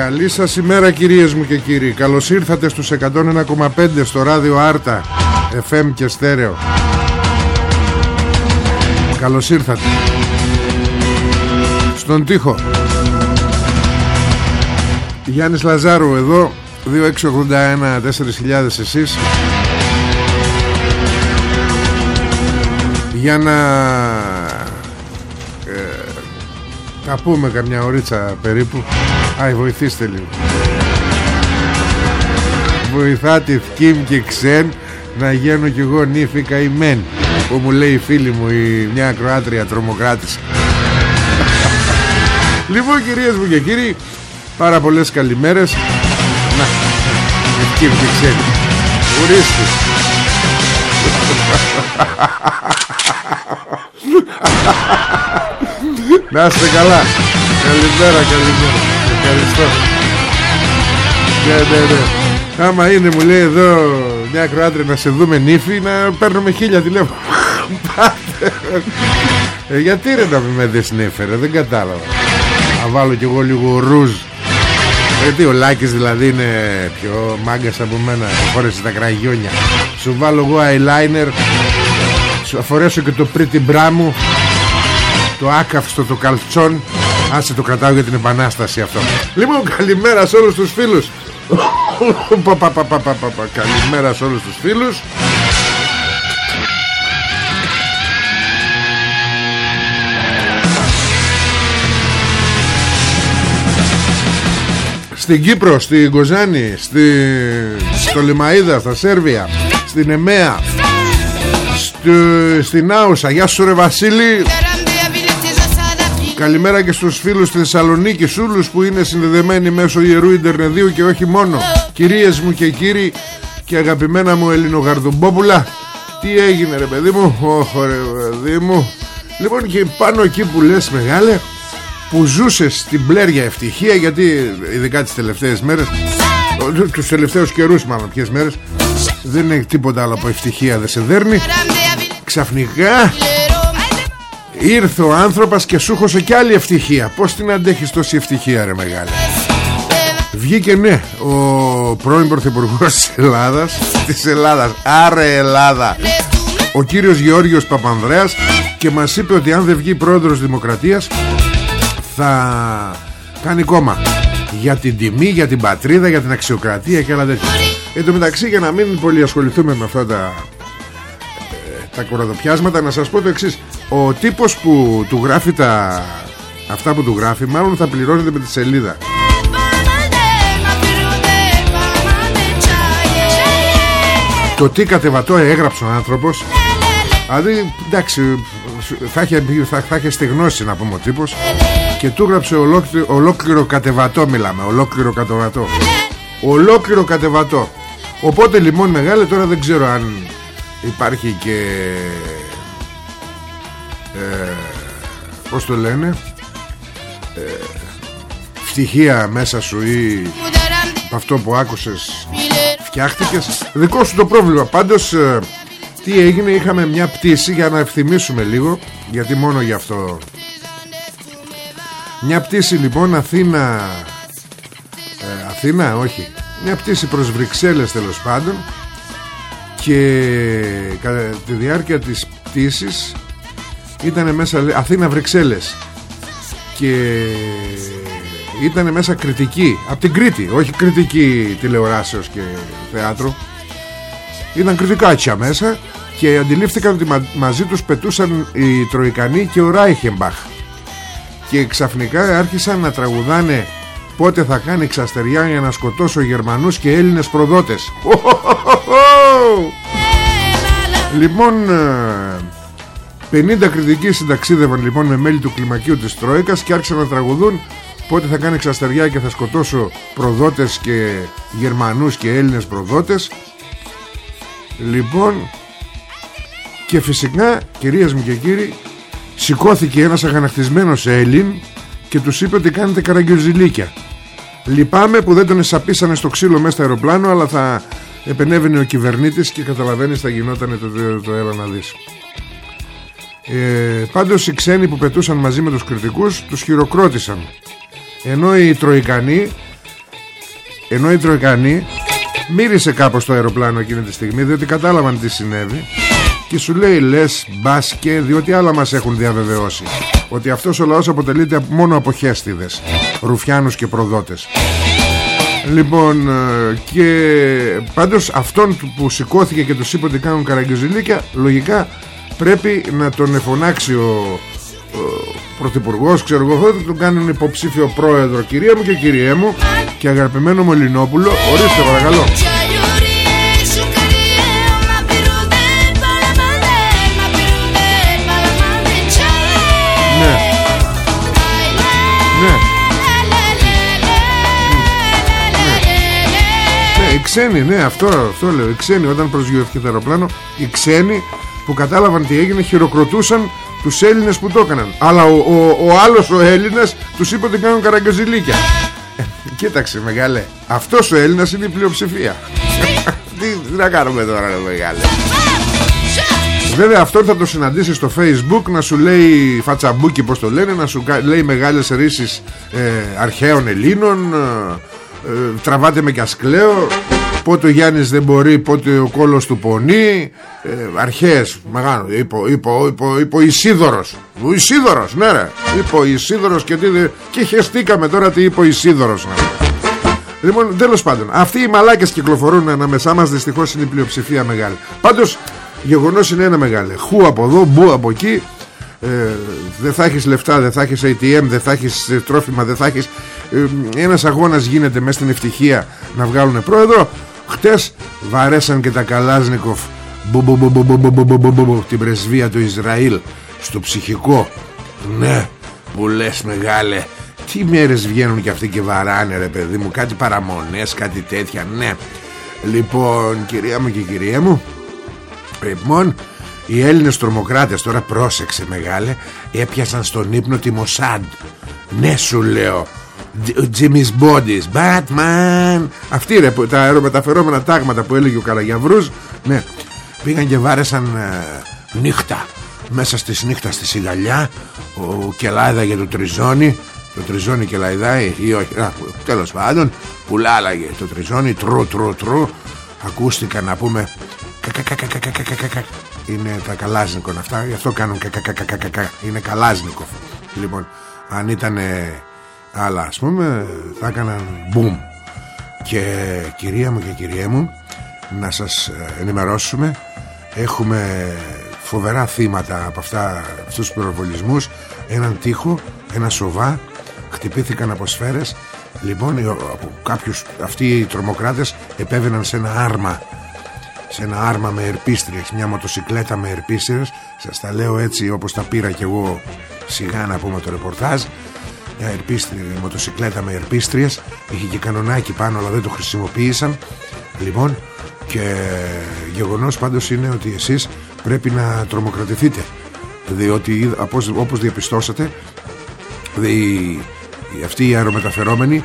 Καλή σας ημέρα κυρίες μου και κύριοι. Καλώς ήρθατε στους 101,5 στο ράδιο Άρτα FM και στέρεο. Καλώς ήρθατε. Στον τοίχο. Γιάννης Λαζάρου εδώ 2681 4000 εσείς. Για να ε, Τα πούμε καμιά ωρίτσα περίπου Άι βοηθήστε λίγο. Βοηθάτε θκίμ και ξέν Να γίνω κι εγώ νύφη καημένη Που μου λέει η φίλη μου η, Μια ακροάτρια τρομοκράτης Λοιπόν κυρίες μου και κύριοι Πάρα πολλές καλημέρες. Να Ευκίμ και ξέν Ορίστε. Να είστε καλά. Καλημέρα καλημέρα Ευχαριστώ. Ναι ναι ναι. Άμα είναι μου λέει εδώ Μια κροάτρια να σε δούμε νύφη Να παίρνουμε χίλια τηλέφωνα. Ε, Γιατί ρε να μην με δεις νύφερε Δεν κατάλαβα. Να βάλω κι εγώ λίγο ρούζ. Γιατί ο Λάκης δηλαδή είναι πιο μάγκας από μένα Χώρεσε τα κραγιόνια. Σου βάλω εγώ eyeliner Σου αφορέσω και το pretty bra μου Το άκαυστο το καλτσόν Άσε το κρατάω για την επανάσταση αυτό. Λοιπόν καλημέρα σε όλους τους φίλους. Καλημέρα σε όλους τους φίλους. Στην Κύπρο, στην Κοζάνη στη... Στο Λιμαΐδα, στα Σέρβια Στην Εμέα Στην Άουσα. Γεια σου ρε Βασίλη Καλημέρα και στους φίλους της Θεσσαλονίκη Όλους που είναι συνδεδεμένοι μέσω Ιερού Ιντερνεδίου Και όχι μόνο. Κυρίες μου και κύριοι Και αγαπημένα μου Ελληνογαρδουμπόπουλα Τι έγινε ρε παιδί μου; Ωχ ρε παιδί μου. Λοιπόν και πάνω εκεί που λες μεγάλε Που ζούσε στην πλέρια ευτυχία Γιατί ειδικά τις τελευταίες μέρες Τους τελευταίους καιρούς μάλλον ποιες μέρες Δεν έχει τίποτα άλλο από ευτυχία Δεν σε δέρνει. Ξαφνικά Ήρθε ο άνθρωπος και σου χωσε κι άλλη ευτυχία. Πως την αντέχεις τόση ευτυχία ρε μεγάλη Βγήκε ναι Ο πρώην πρωθυπουργός της Ελλάδας Της Ελλάδας. Άρε Ελλάδα. Ο κύριος Γεώργιος Παπανδρέας Και μας είπε ότι αν δεν βγει πρόεδρος Δημοκρατίας Θα κάνει κόμμα. Για την τιμή, για την πατρίδα Για την αξιοκρατία και άλλα τέτοια. Εν τω μεταξύ για να μην πολύ ασχοληθούμε με αυτά τα τα κοραδοπιάσματα να σας πω το εξής. Ο τύπος που του γράφει τα αυτά που του γράφει μάλλον θα πληρώνεται με τη σελίδα. Το τι κατεβατό έγραψε ο άνθρωπος. Δηλαδή εντάξει θα είχε, θα, θα είχε στεγνώσει να πούμε ο τύπος. Και του έγραψε ολόκληρο, ολόκληρο κατεβατό μιλάμε ολόκληρο κατεβατό. Ολόκληρο κατεβατό. Οπότε λοιπόν μεγάλε τώρα δεν ξέρω αν υπάρχει και ε, πως το λένε φτυχία μέσα σου ή από αυτό που άκουσες φτιάχτηκες. Δικό σου το πρόβλημα. Πάντως ε, τι έγινε είχαμε μια πτήση για να ευθυμίσουμε λίγο γιατί μόνο γι' αυτό. Μια πτήση λοιπόν Αθήνα ε, Αθήνα όχι. Μια πτήση προς Βρυξέλλες τέλος πάντων και κατά τη διάρκεια της πτήσης ήταν μέσα Αθήνα Βρυξέλλες. Και ήταν μέσα κριτική από την Κρήτη όχι κριτική τηλεοράσεως και θέατρο. Ήταν κριτικά έτσι μέσα και αντιλήφθηκαν ότι μαζί τους πετούσαν οι Τροϊκανοί και ο Ράιχεμπαχ και ξαφνικά άρχισαν να τραγουδάνε πότε θα κάνει ξαστεριά για να σκοτώσω Γερμανούς και Έλληνες προδότες. Λοιπόν 50 κριτικοί συνταξίδευαν λοιπόν με μέλη του κλιμακίου της Τρόικας και άρχισαν να τραγουδούν πότε θα κάνει ξαστεριά και θα σκοτώσω προδότες και Γερμανούς και Έλληνες προδότες. Λοιπόν και φυσικά κυρίες μου και κύριοι σηκώθηκε ένας αγανακτισμένος Έλλην και τους είπε ότι κάνετε καραγκιοζηλίκια λυπάμαι που δεν τον εσαπίσανε στο ξύλο μέσα στο αεροπλάνο αλλά θα επενέβαινε ο κυβερνήτης και καταλαβαίνεις θα γινόταν το, το, το έλα να δεις. Ε, πάντως οι ξένοι που πετούσαν μαζί με τους κριτικούς τους χειροκρότησαν. Ενώ οι Τροϊκανοί ενώ οι Τροϊκανοί μύρισε κάπως το αεροπλάνο εκείνη τη στιγμή διότι κατάλαβαν τι συνέβη. Και σου λέει λες μπάσκε διότι άλλα μας έχουν διαβεβαιώσει ότι αυτός ο λαός αποτελείται μόνο από χέστιδες ρουφιάνους και προδότες. Λοιπόν ε, και πάντως αυτόν που σηκώθηκε και τους είπε ότι κάνουν καραγκιοζηλίκια λογικά πρέπει να τον εφωνάξει ο, ο πρωθυπουργός ξέρω εγώ θα τον κάνουν υποψήφιο πρόεδρο κυρία μου και κυριέ μου. Και αγαπημένο μου Ελληνόπουλο ορίστε παρακαλώ ξένοι, ναι, αυτό, αυτό λέω. Οι ξένοι, όταν προσγειώθηκε το αεροπλάνο, οι ξένοι που κατάλαβαν τι έγινε χειροκροτούσαν τους Έλληνες που το έκαναν. Αλλά ο, ο, ο άλλος ο Έλληνας τους είπε ότι κάνουν καραγκιοζιλίκια. Ε, κοίταξε μεγάλε, αυτός ο Έλληνας είναι η πλειοψηφία. τι, τι να κάνουμε τώρα μεγάλε. Βέβαια αυτό θα το συναντήσεις στο facebook Να σου λέει φατσαμπούκι πως το λένε Να σου λέει μεγάλες ρήσεις ε, Αρχαίων Ελλήνων ε, ε, Τραβάτε με κι ας κλαίω Πότε ο Γιάννης δεν μπορεί Πότε ο κόλος του πονεί. Ε, Αρχαίες Μεγάλο Είπε, είπε, είπε, είπε ο Ισίδωρος. Ο Ισίδωρος ναι ρε. Είπε ο Ισίδωρος και, τι, και χεστήκαμε τώρα τι είπε ο Ισίδωρος ναι. Λοιπόν τέλος πάντων Αυτοί οι μαλάκες κυκλοφορούν ανάμεσά μας Δυστυχώς είναι η πλειοψηφία μεγάλη. Πάντως Γεγονός είναι ένα μεγάλο. Χου από εδώ, μπου από εκεί. Ε, Δεν θα έχεις λεφτά, δεν θα έχεις ATM Δεν θα έχεις ε, τρόφιμα, δεν θα έχεις. Ε, Ένας αγώνας γίνεται μέσα στην ευτυχία Να βγάλουν πρόεδρο Χτες βαρέσαν και τα Καλάζνικοφ. Την πρεσβεία του Ισραήλ. Στο ψυχικό. Ναι που λες μεγάλε Τι μέρες βγαίνουν και αυτοί και βαράνε ρε παιδί μου Κάτι παραμονές, κάτι τέτοια Ναι. Λοιπόν κυρία μου και κυρία μου Λοιπόν οι Έλληνες τρομοκράτες τώρα πρόσεξε μεγάλε έπιασαν στον ύπνο τη Μοσάντ. Ναι σου λέω Jimmy's Bodies Batman Αυτή ρε τα αερομεταφερόμενα τάγματα που έλεγε ο Καραγιαβρούς Ναι πήγαν και βάρεσαν ε, νύχτα Μέσα στις νύχτα στη Σιγαλιά Ο Κελάιδα για το Τριζόνι Το Τριζόνι Κελαϊδάει ή όχι α, Τέλος πάντων πουλάλαγε το Τριζόνι Τρου τρου τρου Ακούστηκαν να πούμε είναι τα καλάζνικον αυτά γι' αυτό κάνουν είναι καλάζνικο λοιπόν αν ήταν άλλα ας πούμε θα έκαναν boom και κυρία μου και κυρία μου να σας ενημερώσουμε. Έχουμε φοβερά θύματα από αυτά, αυτούς τους πυροβολισμούς. Έναν τείχο, ένα σοβά χτυπήθηκαν από σφαίρες. Λοιπόν από κάποιους αυτοί οι τρομοκράτες επέβαιναν σε ένα άρμα. Σε ένα άρμα με ερπίστριες μια μοτοσυκλέτα με ερπίστριες. Σας τα λέω έτσι όπως τα πήρα κι εγώ σιγά να πούμε το ρεπορτάζ. μια ερπίστρια, μοτοσυκλέτα με ερπίστριες. Είχε και κανονάκι πάνω αλλά δεν το χρησιμοποίησαν. Λοιπόν και γεγονός πάντως είναι ότι εσείς πρέπει να τρομοκρατηθείτε. Διότι όπως, όπως διαπιστώσατε οι αυτοί οι αερομεταφερόμενοι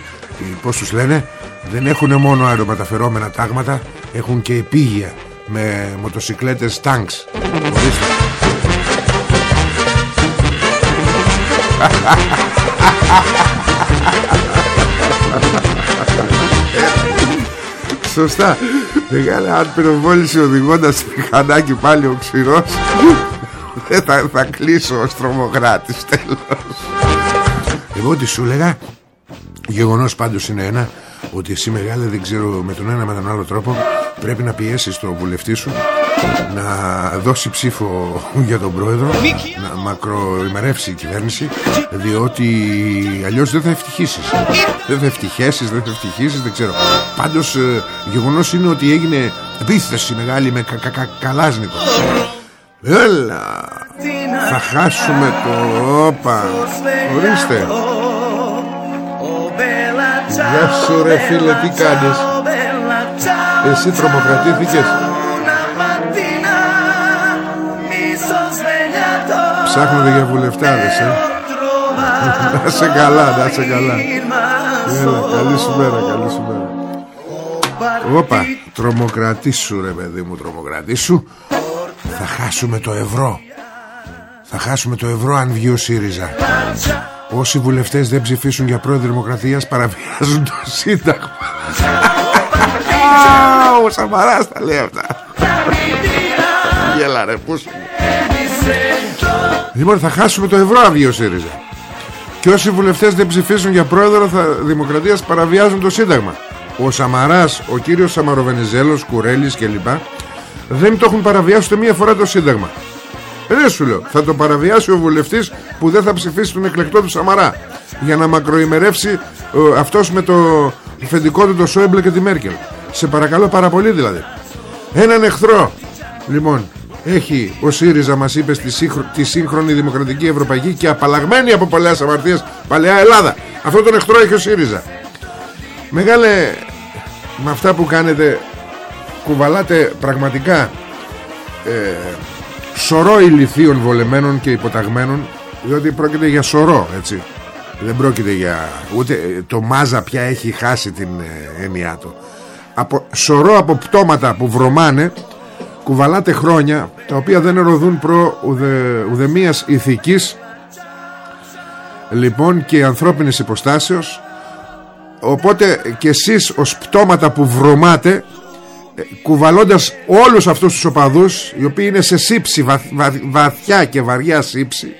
πως τους λένε δεν έχουν μόνο αερομεταφερόμενα τάγματα έχουν και επίγεια με μοτοσυκλέτες τάγκς. Ορίστε Σωστά. Μεγάλη αν πυροβόληση οδηγώντας μηχανάκι πάλι ο ξηρός Δεν θα, θα κλείσω ως τρομοκράτης τέλος. Εγώ τι σου λέγα Γεγονός πάντως είναι ένα Ότι εσύ μεγάλε δεν ξέρω με τον ένα με τον άλλο τρόπο Πρέπει να πιέσεις τον βουλευτή σου Να δώσει ψήφο για τον πρόεδρο Να μακροημερεύσει η κυβέρνηση Διότι αλλιώς δεν θα ευτυχήσεις. Δεν θα ευτυχέσεις, δεν θα ευτυχήσεις Δεν ξέρω. Πάντως ε, γεγονός είναι ότι έγινε επίθεση μεγάλη με κα, κα, κα, καλάζνικο Έλα Θα χάσουμε το Όπα Ορίστε. Γεια σου ρε φίλε τι κάνεις; Εσύ τρομοκρατήθηκες Ψάχνονται για βουλευτάδες ε. Να σε καλά Να σε καλά Έλα καλή σου μέρα Καλή σου μέρα Όπα Τρομοκρατήσου ρε παιδί μου Τρομοκρατήσου Θα χάσουμε το ευρώ Θα χάσουμε το ευρώ αν βγει ο ΣΥΡΙΖΑ Όσοι βουλευτές δεν ψηφίσουν για πρόεδρο Δημοκρατίας παραβιάζουν το Σύνταγμα. Ο Σαμαράς τα λέει αυτά. Γέλα ρε πούς Λοιπόν θα χάσουμε το ευρώ αυγείο ΣΥΡΙΖΑ Και όσοι βουλευτές δεν ψηφίσουν για πρόεδρο θα, Δημοκρατίας παραβιάζουν το Σύνταγμα Ο Σαμαράς, ο κύριος Σαμαροβενιζέλος, Κουρέλης κλπ Δεν το έχουν παραβιάσει ούτε μία φορά το Σύνταγμα δεν σου λέω. Θα το παραβιάσει ο βουλευτής που δεν θα ψηφίσει τον εκλεκτό του Σαμαρά. Για να μακροημερεύσει ε, αυτός με το φεντικό του το Σόιμπλε και τη Μέρκελ. Σε παρακαλώ πάρα πολύ δηλαδή. Έναν εχθρό. Λοιπόν, έχει ο ΣΥΡΙΖΑ μας είπε στη σύγχρο... τη σύγχρονη δημοκρατική ευρωπαϊκή και απαλλαγμένη από πολλές αμαρτίες παλαιά Ελλάδα. Αυτό τον εχθρό έχει ο ΣΥΡΙΖΑ. Μεγάλε, με αυτά που κάνετε κουβαλάτε πραγματικά ε, σωρό ηλιθίων βολεμένων και υποταγμένων διότι πρόκειται για σωρό έτσι δεν πρόκειται για ούτε το μάζα πια έχει χάσει την ε, έννοιά του από, σωρό από πτώματα που βρωμάνε κουβαλάτε χρόνια τα οποία δεν ερωδούν προ ουδε, ουδεμίας ηθικής. Λοιπόν και ανθρώπινης υποστάσεως. Οπότε και εσείς ως πτώματα που βρωμάτε κουβαλώντας όλους αυτούς τους οπαδούς οι οποίοι είναι σε σύψη βα, βαθιά και βαριά σύψη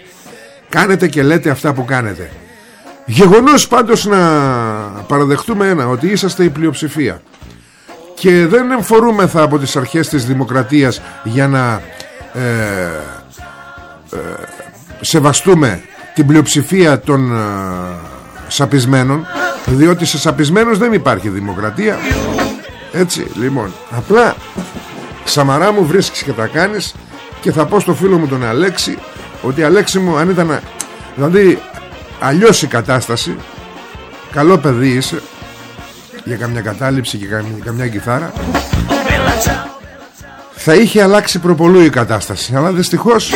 κάνετε και λέτε αυτά που κάνετε. Γεγονός πάντως να παραδεχτούμε ένα ότι είσαστε η πλειοψηφία και δεν εμφορούμεθα από τις αρχές της δημοκρατίας για να ε, ε, σεβαστούμε την πλειοψηφία των ε, σαπισμένων διότι σε σαπισμένους δεν υπάρχει δημοκρατία. Έτσι λοιπόν Απλά Σαμαρά μου βρίσκεις και τα κάνεις Και θα πω στο φίλο μου τον Αλέξη Ότι Αλέξη μου αν ήταν Δηλαδή αλλιώς η κατάσταση Καλό παιδί είσαι Για καμιά κατάληψη και καμιά, καμιά κιθάρα. Θα είχε αλλάξει προπολού η κατάσταση Αλλά δυστυχώς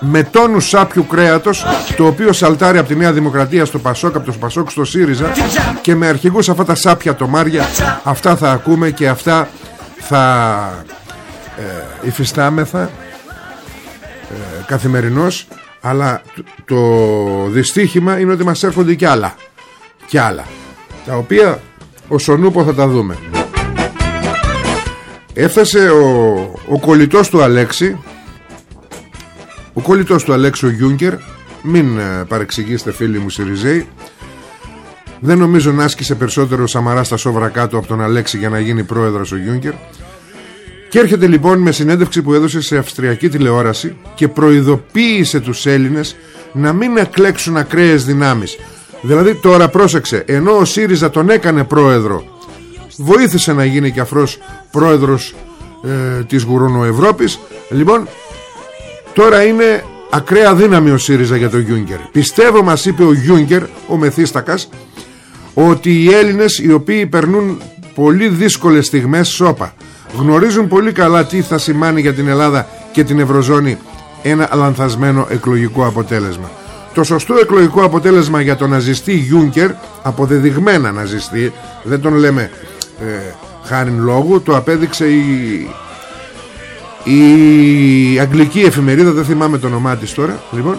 με τόνους σάπιου κρέατος το οποίο σαλτάρει από τη Νέα Δημοκρατία στο Πασόκ από το Πασόκ στο ΣΥΡΙΖΑ και με αρχηγούς αυτά τα σάπια τομάρια αυτά θα ακούμε και αυτά θα ε, υφιστάμεθα ε, καθημερινώς αλλά το δυστύχημα είναι ότι μας έρχονται κι άλλα κι άλλα τα οποία ο νούπο θα τα δούμε. Έφτασε ο, ο κολλητός του Αλέξη. Ο κολλητός του Αλέξο Γιούγκερ Μην ε, παρεξηγήσετε φίλοι μου Σιριζέη. Δεν νομίζω να άσκησε περισσότερο ο Σαμαρά στα σόβρα κάτω από τον Αλέξη για να γίνει πρόεδρος ο Γιούγκερ Και έρχεται λοιπόν με συνέντευξη που έδωσε σε αυστριακή τηλεόραση Και προειδοποίησε τους Έλληνες να μην εκλέξουν ακραίες δυνάμεις Δηλαδή τώρα πρόσεξε Ενώ ο ΣΥΡΙΖΑ τον έκανε πρόεδρο Βοήθησε να γίνει και αφρός πρόεδρος ε, της Γουρονοευρώπης Λοιπόν Τώρα είναι ακραία δύναμη ο ΣΥΡΙΖΑ για τον Γιούγκερ. Πιστεύω μας είπε ο Γιούγκερ, ο Μεθύστακας, ότι οι Έλληνες οι οποίοι περνούν πολύ δύσκολες στιγμές σώπα γνωρίζουν πολύ καλά τι θα σημάνει για την Ελλάδα και την Ευρωζώνη ένα λανθασμένο εκλογικό αποτέλεσμα. Το σωστό εκλογικό αποτέλεσμα για τον ναζιστή Γιούνκερ αποδεδειγμένα ναζιστή δεν τον λέμε ε, χάριν λόγου το απέδειξε η, η αγγλική εφημερίδα δεν θυμάμαι το όνομά της τώρα λοιπόν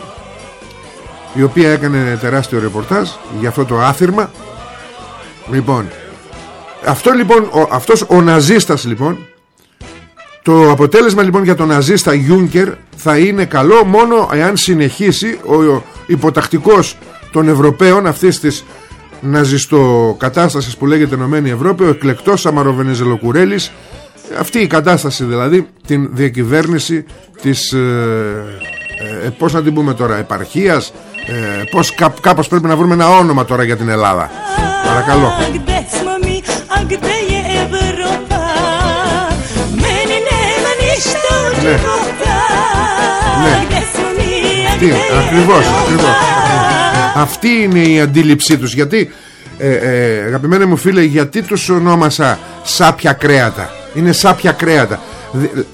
η οποία έκανε τεράστιο ρεπορτάζ για αυτό το άθυρμα. Λοιπόν αυτό λοιπόν ο, αυτός ο ναζίστας λοιπόν το αποτέλεσμα λοιπόν για τον ναζίστα Γιούνκερ θα είναι καλό μόνο εάν συνεχίσει ο υποτακτικός των Ευρωπαίων αυτής της ναζιστοκατάστασης που λέγεται Ενωμένη Ευρώπη ο εκλεκτός Αμαροβενιζελοκουρέλης αυτή η κατάσταση δηλαδή την διακυβέρνηση της ε, ε, πώς να την πούμε τώρα επαρχίας ε, πως κά, κάπως πρέπει να βρούμε ένα όνομα τώρα για την Ελλάδα. Παρακαλώ ναι. ναι. Τι, ακριβώς, ακριβώς. Αυτή είναι η αντίληψή τους Γιατί ε, ε, Αγαπημένοι μου φίλε Γιατί τους ονόμασα σάπια κρέατα; Είναι σάπια κρέατα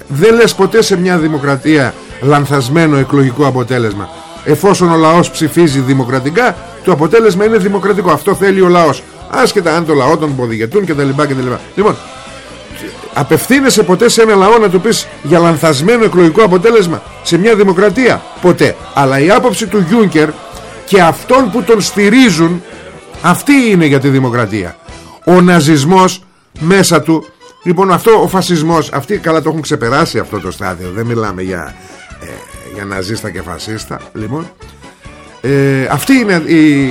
Δεν λες ποτέ σε μια δημοκρατία Λανθασμένο εκλογικό αποτέλεσμα Εφόσον ο λαός ψηφίζει δημοκρατικά Το αποτέλεσμα είναι δημοκρατικό Αυτό θέλει ο λαός Άσχετα αν το λαό τον ποδηγετούν και τα λοιπά και τα λοιπά Λοιπόν Απευθύνεσαι ποτέ σε ένα λαό να του πεις για λανθασμένο εκλογικό αποτέλεσμα σε μια δημοκρατία; Ποτέ. Αλλά η άποψη του Γιούνκερ και αυτών που τον στηρίζουν αυτή είναι για τη δημοκρατία. Ο ναζισμός μέσα του Λοιπόν αυτό ο φασισμός Αυτοί καλά το έχουν ξεπεράσει αυτό το στάδιο Δεν μιλάμε για, ε, για ναζίστα και φασίστα Λοιπόν ε, Αυτή είναι η,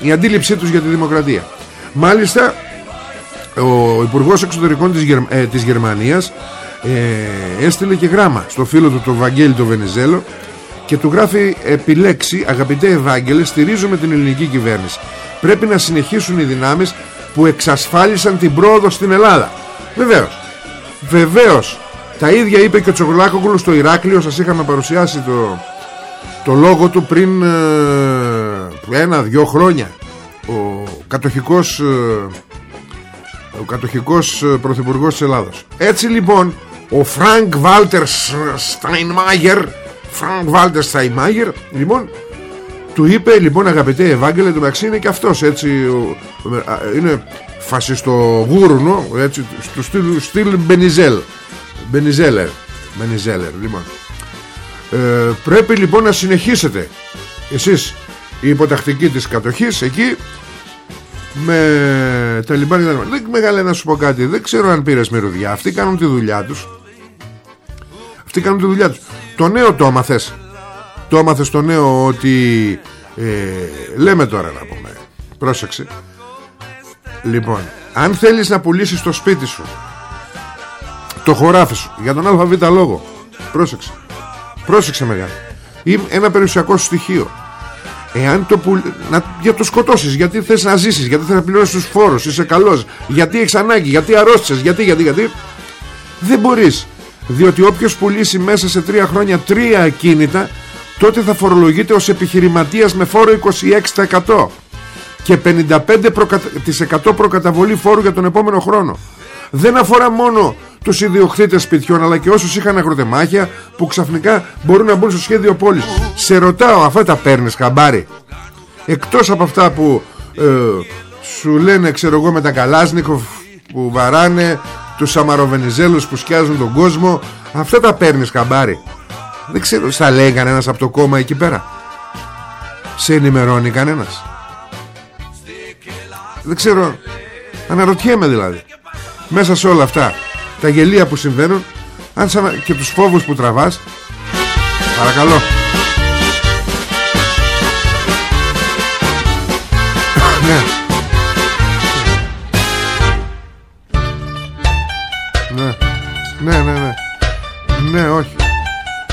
η αντίληψή τους για τη δημοκρατία Μάλιστα ο Υπουργός Εξωτερικών της, Γερ, ε, της Γερμανίας ε, έστειλε και γράμμα στο φίλο του τον Βαγγέλη το Βενιζέλο και του γράφει επιλέξει αγαπητέ Ευάγγελε στηρίζουμε την ελληνική κυβέρνηση. Πρέπει να συνεχίσουν οι δυνάμεις που εξασφάλισαν την πρόοδο στην Ελλάδα. Βεβαίως. Βεβαίως. Τα ίδια είπε και ο Τσογλάκογλου στο Ηράκλειο. Σας είχαμε παρουσιάσει το, το λόγο του πριν ε, ένα-δυο χρόνια. Ο κατοχικός ε, ο κατοχικός ε, πρωθυπουργός της Ελλάδος. Έτσι λοιπόν ο Φρανκ Βάλτερ Σταϊνμάγερ Φρανκ Βάλτερ Σταϊνμάγερ λοιπόν του είπε λοιπόν αγαπητέ Ευάγγελε το μεταξύ είναι και αυτός έτσι είναι φασιστο γούρουνο έτσι του στυλ, στυλ Μπενιζέλ Μπενιζέλερ Μπενιζέλερ λοιπόν. Ε, πρέπει λοιπόν να συνεχίσετε. Εσείς η υποτακτική της κατοχής εκεί με τα λιμπάνια δεν μεγάλε να σου πω κάτι. Δεν ξέρω αν πήρες μυρωδιά αυτοί κάνουν τη δουλειά τους. Αυτοί κάνουν τη δουλειά τους. Το νέο το άμαθες το άμαθες το νέο ότι ε, λέμε τώρα να πούμε. Πρόσεξε. Λοιπόν αν θέλεις να πουλήσεις το σπίτι σου το χωράφι σου για τον ΑΒ λόγο. Πρόσεξε. Πρόσεξε μεγάλο ή ένα περιουσιακό στοιχείο Εάν το πουλ... να... Για το σκοτώσεις Γιατί θες να ζήσεις Γιατί θες να πληρώσεις τους φόρους Είσαι καλός Γιατί έχεις ανάγκη Γιατί αρρώστησες Γιατί γιατί γιατί Δεν μπορείς. Διότι όποιος πουλήσει μέσα σε τρία χρόνια Τρία ακίνητα Τότε θα φορολογείται ως επιχειρηματίας Με φόρο 26% Και 55% προκαταβολή φόρου για τον επόμενο χρόνο δεν αφορά μόνο τους ιδιοκτήτες σπιτιών αλλά και όσους είχαν αγροτεμάχια που ξαφνικά μπορούν να μπουν στο σχέδιο πόλης σε ρωτάω αυτά τα παίρνεις χαμπάρι εκτός από αυτά που ε, σου λένε ξέρω εγώ με τα καλάσνικο που βαράνε τους αμαροβενιζέλους που σκιάζουν τον κόσμο αυτά τα παίρνεις χαμπάρι. Δεν ξέρω στα λέει κανένας από το κόμμα εκεί πέρα. Σε ενημερώνει κανένας. Δεν ξέρω αναρωτιέμαι δηλαδή μέσα σε όλα αυτά τα γελία που συμβαίνουν αν σαν, και τους φόβους που τραβάς παρακαλώ. Ναι. ναι. Ναι ναι ναι. Ναι όχι.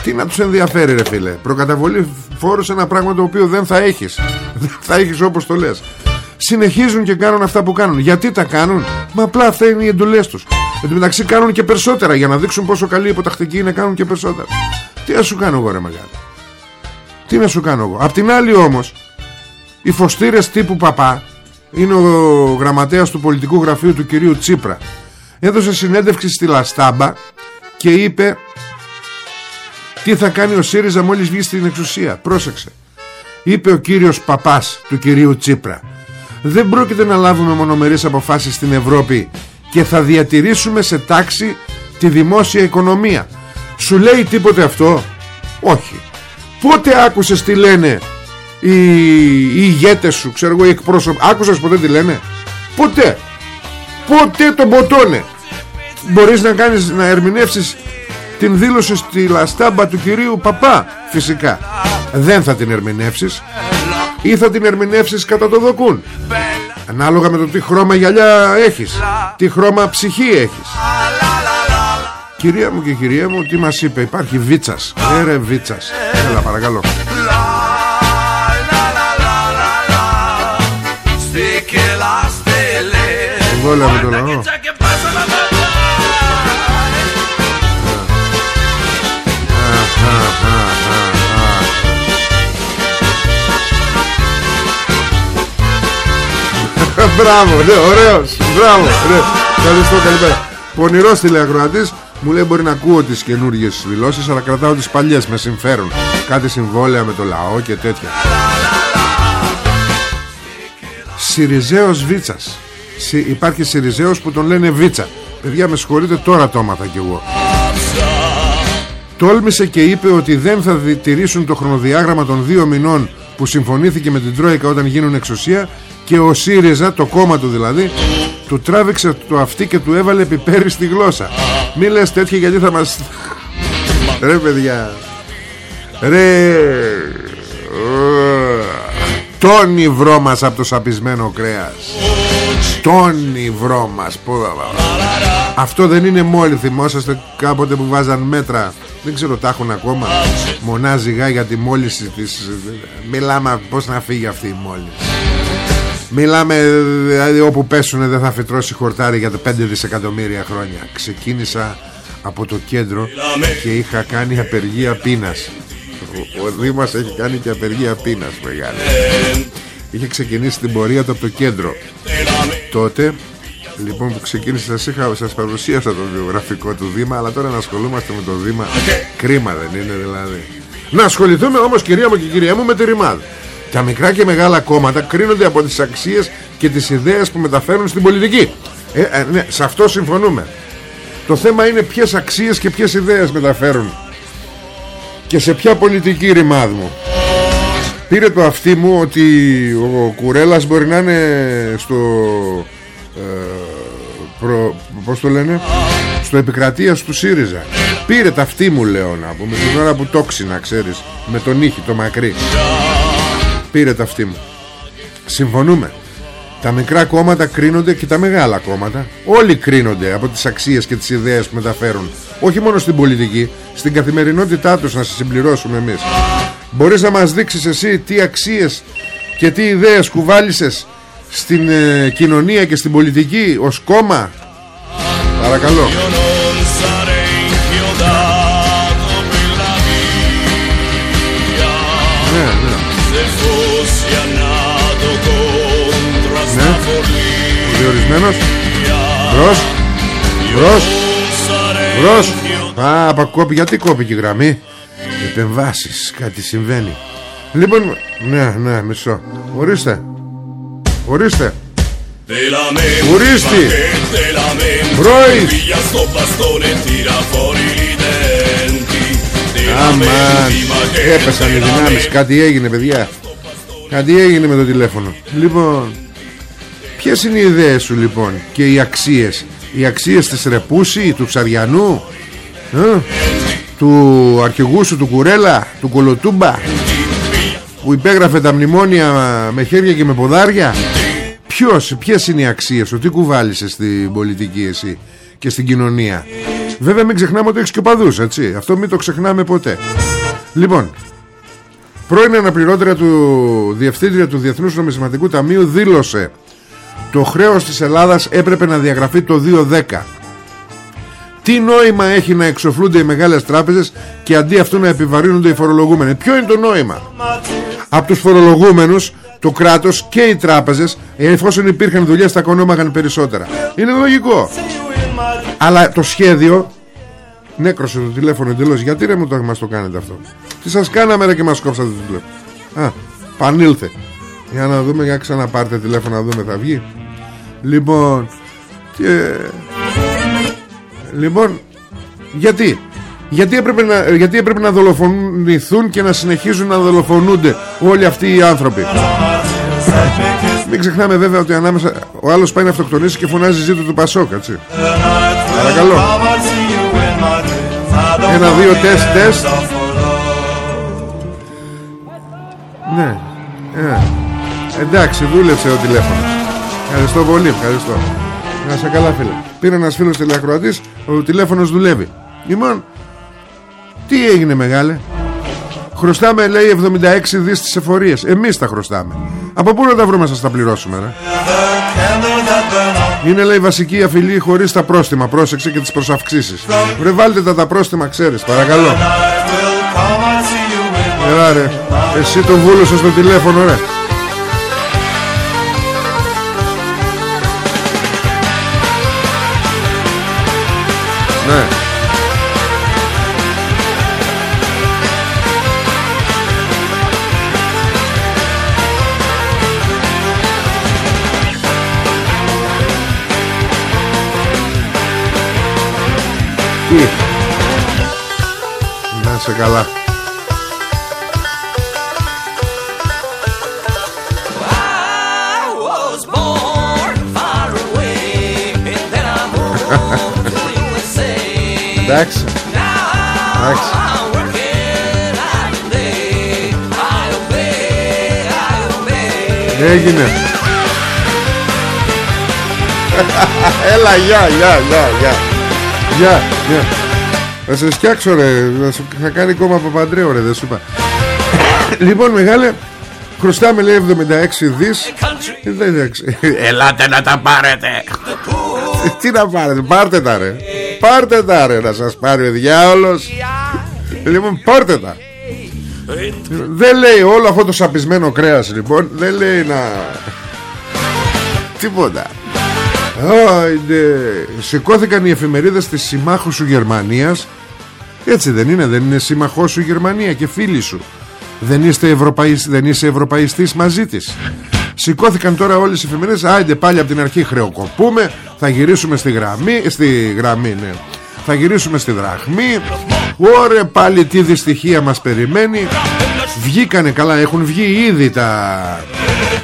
Τι να τους ενδιαφέρει ρε φίλε; Προκαταβολή φόρου σε ένα πράγμα το οποίο δεν θα έχεις. Δεν θα έχεις όπως το λες συνεχίζουν και κάνουν αυτά που κάνουν. Γιατί τα κάνουν, μα απλά αυτά είναι οι εντολές τους. Εν τω μεταξύ κάνουν και περισσότερα για να δείξουν πόσο καλή υποτακτική είναι, κάνουν και περισσότερα. Τι να σου κάνω εγώ, ρε μεγάλη; Τι να σου κάνω εγώ; Απ' την άλλη όμως, οι φωστήρες τύπου παπά είναι ο γραμματέας του πολιτικού γραφείου του κυρίου Τσίπρα. Έδωσε συνέντευξη στη Λαστάμπα και είπε τι θα κάνει ο ΣΥΡΙΖΑ μόλις βγει στην εξουσία. Πρόσεξε. είπε ο κύριος Παπάς του κυρίου Τσίπρα δεν πρόκειται να λάβουμε μονομερείς αποφάσεις στην Ευρώπη και θα διατηρήσουμε σε τάξη τη δημόσια οικονομία. Σου λέει τίποτε αυτό; Όχι. Πότε άκουσες τι λένε οι, οι ηγέτες σου ξέρω εγώ οι εκπρόσωποι; Άκουσες ποτέ τι λένε; Ποτέ. Ποτέ τον ποτώνε μπορείς να κάνεις να ερμηνεύσεις την δήλωση στη λαστάμπα του κυρίου Παπά φυσικά. Δεν θα την ερμηνεύσεις ή θα την ερμηνεύσεις κατά το δοκούν. Ανάλογα με το τι χρώμα γυαλιά έχεις τι χρώμα ψυχή έχεις. Κυρία μου και κυρία μου τι μας είπε Υπάρχει Βίτσας. Έρε Βίτσας. Έλα παρακαλώ. Βόλα το λαό Μπράβο, ναι, ωραίος. Μπράβο, ναι. Ευχαριστώ, καλημέρα Πονηρός τηλεακροατής. Μου λέει μπορεί να ακούω τις καινούργιες δηλώσεις Αλλά κρατάω τις παλιές με συμφέρον Κάτι συμβόλαια με το λαό και τέτοια Σιριζέος Βίτσας. Υπάρχει Σιριζέος που τον λένε Βίτσα. Παιδιά με συγχωρείτε τώρα το έμαθα κι εγώ Τόλμησε και είπε ότι δεν θα τηρήσουν το χρονοδιάγραμμα των δύο μηνών που συμφωνήθηκε με την Τρόικα όταν γίνουν εξουσία και ο ΣΥΡΙΖΑ, το κόμμα του δηλαδή, του τράβηξε το αυτί και του έβαλε πιπέρι στη γλώσσα. Μη λες τέτοια γιατί θα μας... Ρε παιδιά. Ρε... Τον υβρό μας από το σαπισμένο κρέας. Τον υβρό μας. Αυτό δεν είναι μόλι θυμόσαστε κάποτε που βάζαν μέτρα δεν ξέρω τα έχουν ακόμα Μονάζει γά για τη μόλιση της. Μιλάμε πως να φύγει αυτή η μόλιση Μιλάμε δηλαδή όπου πέσουνε δεν θα φυτρώσει χορτάρι για τα 5 δισεκατομμύρια χρόνια. Ξεκίνησα από το κέντρο και είχα κάνει απεργία πείνας. Ο, ο Δήμας έχει κάνει και απεργία πείνας μεγάλη. Είχε ξεκινήσει την πορεία του από το κέντρο. Τότε Λοιπόν που ξεκίνησε σας, είχα, σας παρουσίασα το βιογραφικό του Δήμα Αλλά τώρα να ασχολούμαστε με το Δήμα Κρίμα δεν είναι δηλαδή. Να ασχοληθούμε όμως κυρία μου και κυρία μου με τη ρημάδα. Τα μικρά και μεγάλα κόμματα κρίνονται από τις αξίες και τις ιδέες που μεταφέρουν στην πολιτική. Ε, ε, ναι, Σε αυτό συμφωνούμε. Το θέμα είναι ποιες αξίες και ποιες ιδέες μεταφέρουν. Και σε ποια πολιτική ρημάδ μου. Πήρε το αυτί μου ότι ο Κουρέλας μπορεί να είναι στο ε, προ, πώς το λένε; Στο επικρατείας του ΣΥΡΙΖΑ. Πήρε τα αυτή μου λέω να πούμε την ώρα που τόξινα ξέρεις με τον ήχη το μακρύ. Πήρε τα αυτή μου. Συμφωνούμε. Τα μικρά κόμματα κρίνονται και τα μεγάλα κόμματα. Όλοι κρίνονται από τις αξίες και τις ιδέες που μεταφέρουν. Όχι μόνο στην πολιτική στην καθημερινότητά τους να σε συμπληρώσουμε εμείς. Μπορείς να μας δείξεις εσύ τι αξίες και τι ιδέες κουβάλισες στην ε, κοινωνία και στην πολιτική ως κόμμα; Παρακαλώ. Ναι, ναι. Ναι. Διορισμένος. Μπρος. Μπρος. Μπρος. Α, πακόπη, γιατί κόπηκε η γραμμή; Επεμβάσεις, κάτι συμβαίνει. Λοιπόν, ναι, ναι, μισό. Ορίστε Ορίστε. Ουρίστη Μπρόης Αμάν. Έπεσαν οι δυνάμεις. Κάτι έγινε παιδιά. Κάτι έγινε με το τηλέφωνο. Λοιπόν Ποιες είναι οι ιδέες σου λοιπόν Και οι αξίες; Οι αξίες της Ρεπούση Του Ψαριανού ε; Του αρχηγού σου του Κουρέλα Του Κολοτούμπα Που υπέγραφε τα μνημόνια Με χέρια και με ποδάρια; Ποιος, ποιες είναι οι αξίες σου Τι κουβάλισες στην πολιτική εσύ Και στην κοινωνία; Βέβαια μην ξεχνάμε ότι έχεις και παδούς έτσι Αυτό μην το ξεχνάμε ποτέ Λοιπόν Πρώην αναπληρώτρια του Διευθύντρια του Διεθνούς Νομισματικού Ταμείου Δήλωσε Το χρέος της Ελλάδας έπρεπε να διαγραφεί το 2010 τι νόημα έχει να εξοφλούνται οι μεγάλες τράπεζες και αντί αυτού να επιβαρύνονται οι φορολογούμενοι; Ποιο είναι το νόημα; Από τους φορολογούμενους το κράτος και οι τράπεζες εφόσον υπήρχαν δουλειές θα κονόμαγαν περισσότερα. Είναι λογικό. Αλλά το σχέδιο νέκρωσε το τηλέφωνο εντελώς γιατί ρε μου το μας το κάνετε αυτό. Τι σας κάναμε ρε και μας κόψατε το τηλέφωνο. Α, Πανήλθε. Για να δούμε για ξαναπάρτε τηλέφωνο να δούμε θα βγει. Λοιπόν και... Λοιπόν Γιατί; Γιατί έπρεπε, να, γιατί έπρεπε να δολοφονηθούν και να συνεχίζουν να δολοφονούνται όλοι αυτοί οι άνθρωποι; Μην ξεχνάμε βέβαια ότι ανάμεσα Ο άλλος πάει να αυτοκτονήσει και φωνάζει ζήτω του Πασόκ έτσι. Παρακαλώ. Ένα δύο τεστ τεστ. Ναι ε. Εντάξει δούλεψε ο τηλέφωνος. Ευχαριστώ πολύ ευχαριστώ. Να σε καλά φίλε. Πήρε ένας φίλος τηλεακροατής Ο τηλέφωνος δουλεύει. Λοιπόν τι έγινε μεγάλε; Χρωστάμε λέει 76 δις τις εφορίες. Εμείς τα χρωστάμε. Από πού να τα βρούμε σας τα πληρώσουμε ρε; Είναι λέει βασική αφιλή χωρίς τα πρόστιμα. Πρόσεξε και τις προσαυξήσεις. Βρε βάλτε τα τα πρόστιμα ξέρεις. Παρακαλώ. Ελά ρε. Εσύ τον βούλωσες στο τηλέφωνο ρε. Ναι Τι Να σε καλά. Εντάξει. Εντάξει. Έγινε. Έλα γεια γεια γεια γεια Γεια, γεια. Θα σε φτιάξω ρε. Θα κάνει κόμμα Παπαντρέο ρε Δεν σου είπα. Λοιπόν μεγάλε Χρωστάμε λέει 76 δις. Ελάτε να τα πάρετε. Τι να πάρετε Πάρτε τα ρε. Πάρτε τα ρε να σας πάρει ο διάολος. Λοιπόν πάρτε τα. Δεν λέει όλο αυτό το σαπισμένο κρέας λοιπόν. Δεν λέει να Τίποτα Σηκώθηκαν οι εφημερίδες της συμμάχου σου Γερμανίας. Έτσι δεν είναι Δεν είναι σύμμαχός σου Γερμανία και φίλοι σου. Δεν, είστε ευρωπαϊς, δεν είσαι ευρωπαϊστής μαζί της. Σηκώθηκαν τώρα όλες οι εφημερίδες. Άιντε πάλι από την αρχή χρεοκοπούμε. Θα γυρίσουμε στη γραμμή Στη γραμμή ναι. Θα γυρίσουμε στη δραχμή. Ωρε πάλι τι δυστυχία μας περιμένει. Βγήκανε καλά Έχουν βγει ήδη τα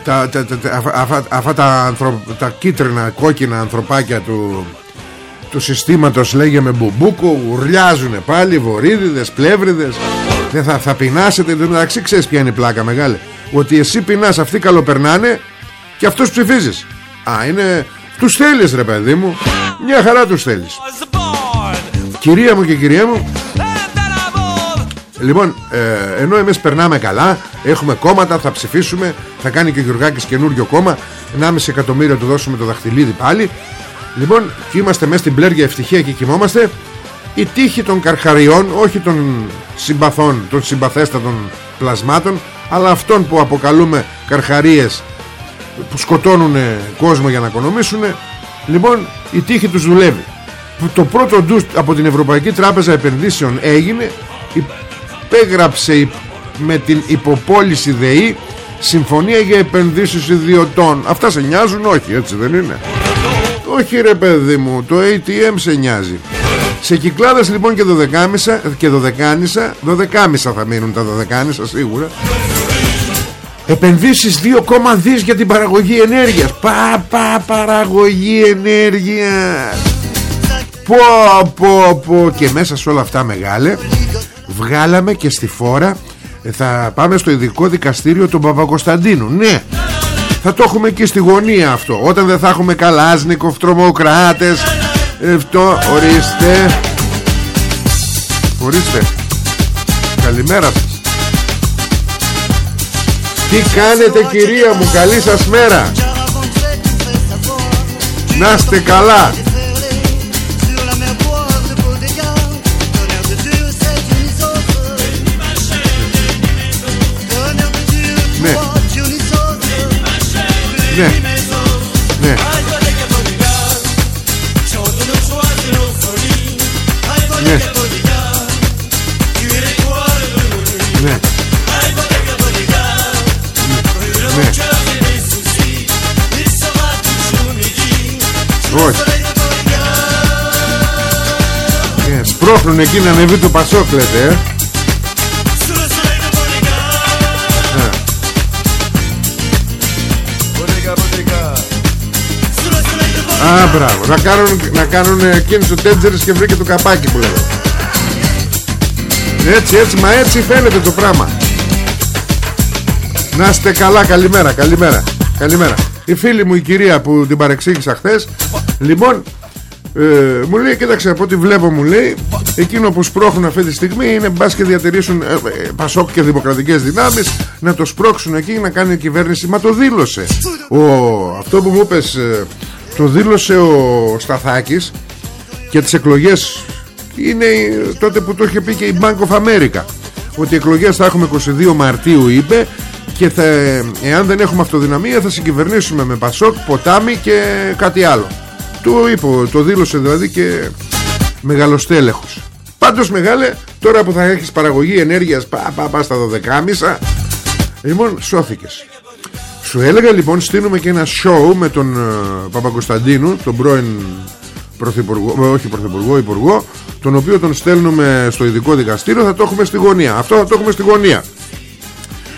τα, τα, τα, αυτά τα, τα κίτρινα κόκκινα ανθρωπάκια του, του συστήματος λέγε με μπουμπούκο ουρλιάζουν πάλι βορύδιδες, πλεύριδες. Δεν θα, θα πεινάσετε μεταξύ ξέρεις ποια είναι η πλάκα μεγάλη. Ότι εσύ πεινάς αυτοί καλοπερνάνε και αυτούς ψηφίζεις. Α είναι τους θέλεις ρε παιδί μου. Μια χαρά τους θέλεις. Κυρία μου και κυρία μου Λοιπόν, ε, ενώ εμείς περνάμε καλά, έχουμε κόμματα, θα ψηφίσουμε, θα κάνει και ο Γιουργάκης καινούριο κόμμα, 1,5 εκατομμύριο του δώσουμε το δαχτυλίδι πάλι. Λοιπόν, και είμαστε μέσα στην πλέργια ευτυχία και κοιμόμαστε. Η τύχη των καρχαριών, όχι των συμπαθών, των συμπαθέστατων πλασμάτων, αλλά αυτών που αποκαλούμε καρχαρίες που σκοτώνουν κόσμο για να οικονομήσουν, λοιπόν, η τύχη τους δουλεύει. Το πρώτο ντους από την Ευρωπαϊκή Τράπεζα Επενδύσεων έγινε υπέγραψε με την υποπόληση ΔΕΗ συμφωνία για επενδύσεις ιδιωτών. Αυτά σε νοιάζουν; Όχι έτσι δεν είναι. Όχι ρε παιδί μου το ATM σε νοιάζει. Σε κυκλάδες λοιπόν και δωδεκάμισα και δωδεκάνησα δωδεκάμισα θα μείνουν τα δωδεκάνησα σίγουρα. Επενδύσεις 2,2 δις για την παραγωγή ενέργειας. Πα πα παραγωγή ενέργειας. Πω πω πω. Και μέσα σε όλα αυτά μεγάλε βγάλαμε και στη φόρα. Ε, θα πάμε στο ειδικό δικαστήριο του Παπακοσταντίνου ναι θα το έχουμε και στη γωνία αυτό. Όταν δεν θα έχουμε καλάζνικοφ τρομοκράτες αυτό ορίστε. Ορίστε. Καλημέρα σας. Τι κάνετε κυρία μου καλή σας μέρα. Να είστε καλά Ναι. ναι. Ναι. Ναι. Ναι. Όχι. Ναι. Σπρώχνουν εκεί να ανεβεί το Πασόκλετε, ε. Α, μπράβο. Να κάνουν, να κάνουν εκείνους ο Τέντζερες και βρήκε το καπάκι που λέω. Έτσι, έτσι, μα έτσι φαίνεται το πράγμα. Να είστε καλά, καλημέρα, καλημέρα. Καλημέρα. Η φίλη μου η κυρία που την παρεξήγησα χθες Λοιπόν, ε, μου λέει, κοίταξε από ό,τι βλέπω μου λέει Εκείνο που σπρώχνουν αυτή τη στιγμή είναι μπας και διατηρήσουν ε, ε, Πασόκ και δημοκρατικές δυνάμεις Να το σπρώξουν εκεί να κάνει κυβέρνηση Μα το δήλωσε ο, Αυτό που μου είπες ε, Το δήλωσε ο Σταθάκης Και τις εκλογές Είναι τότε που το είχε πει και η Bank of America Ότι οι εκλογές θα έχουμε 22 Μαρτίου είπε και θα, εάν δεν έχουμε αυτοδυναμία θα συγκυβερνήσουμε με Πασόκ, Ποτάμι και κάτι άλλο. Το είπε, το δήλωσε δηλαδή και μεγαλοστέλεχος. Πάντως μεγάλε τώρα που θα έχεις παραγωγή ενέργειας πά, πά, πά στα 12.30 λοιπόν σώθηκες σου έλεγα λοιπόν στείλουμε και ένα show με τον uh, Παπακοσταντίνου τον πρώην πρωθυπουργό, ε, όχι πρωθυπουργό, υπουργό τον οποίο τον στέλνουμε στο ειδικό δικαστήριο θα το έχουμε στη γωνία. Αυτό θα το έχουμε στη γωνία.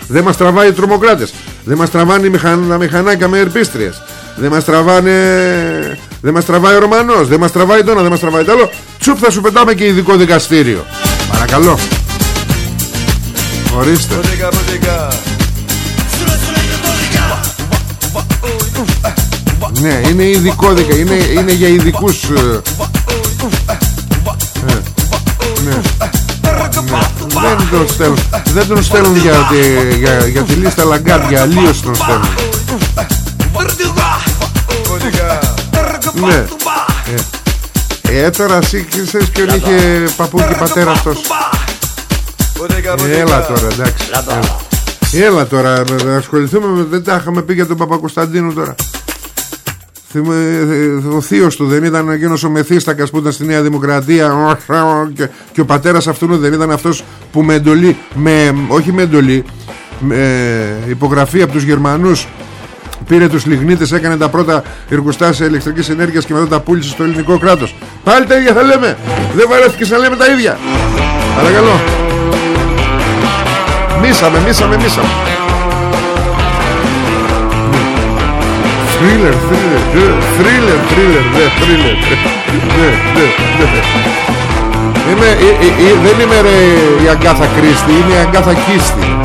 Δεν μας τραβάει οι τρομοκράτες. Δεν μας τραβάνε τα μηχανάκια με ερπίστριες. Δεν μας τραβάνε Δεν μας τραβάει ο Ρωμανός. Δεν μας τραβάει το ένα, δεν μας τραβάει το άλλο. Τσουπ θα σου πετάμε και ειδικό δικαστήριο. Παρακαλώ. Ορίστε Ναι, είναι ειδικό δικα... είναι, είναι για ειδικούς ε, ε, Ναι. Δεν τον στέλνουν Δεν τον στέλνουν για τη, για, για τη λίστα Λαγκάρντ Αλλίως τον στέλνουν. Ναι. Ε, ε, τώρα εσύ ξέρεις ποιον είχε παππού και πατέρα αυτός. Έλα τώρα εντάξει. Έλα τώρα. Να ασχοληθούμε Δεν τα είχαμε πει για τον Παπακοσταντίνο τώρα ο θείος του δεν ήταν εκείνος ο Μεθύστακας που ήταν στη Νέα Δημοκρατία. Και, και ο πατέρας αυτού δεν ήταν αυτός που με εντολή με, όχι με εντολή με υπογραφή από τους Γερμανούς. Πήρε τους λιγνίτες έκανε τα πρώτα εργοστάσια ηλεκτρικής ενέργειας και μετά τα πούλησε στο ελληνικό κράτος. Πάλι τα ίδια θα λέμε. Δεν βαρέθηκες να λέμε τα ίδια. Παρακαλώ. Μίσαμε μίσαμε μίσαμε Thriller, thriller, thriller, thriller, ναι, thriller. Ναι, ναι, ναι. Είμαι, ε, ε, ε, δεν είμαι ρε η Αγκάθα Κρίστη, είμαι η Αγκάθα Κίστη.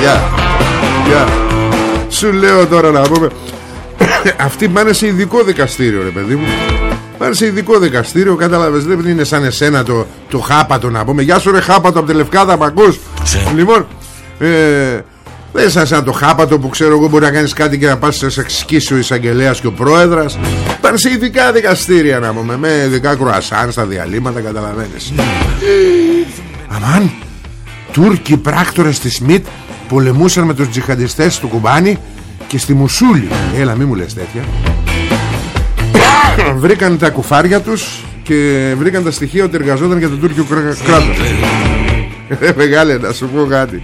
Γεια, γεια. Σου λέω τώρα να πούμε. Αυτοί πάνε σε ειδικό δικαστήριο, ρε παιδί μου. Πάνε σε ειδικό δικαστήριο, κατάλαβες, δεν είναι σαν εσένα το, το χάπατο να πούμε. Γεια σου ρε χάπατο από τη Λευκάδα, μ' ακούς; Λοιπόν, ε, δεν σαν σαν το χάπατο που ξέρω εγώ μπορεί να κάνεις κάτι και να πας σε εξκίσει ο εισαγγελέας και ο πρόεδρας. Πάνε σε ειδικά δικαστήρια να πούμε Με ειδικά κρουασάν στα διαλύματα καταλαβαίνεις. Αμάν Τούρκοι πράκτορες της ΣΜΙΤ Πολεμούσαν με τους τζιχαντιστές του Κουμπάνι Και στη Μουσούλη. Έλα μη μου λες τέτοια. Βρήκαν τα κουφάρια τους Και βρήκαν τα στοιχεία ότι εργαζόταν για το Τούρκιο κράτος ε, μεγάλε να σου πω κάτι.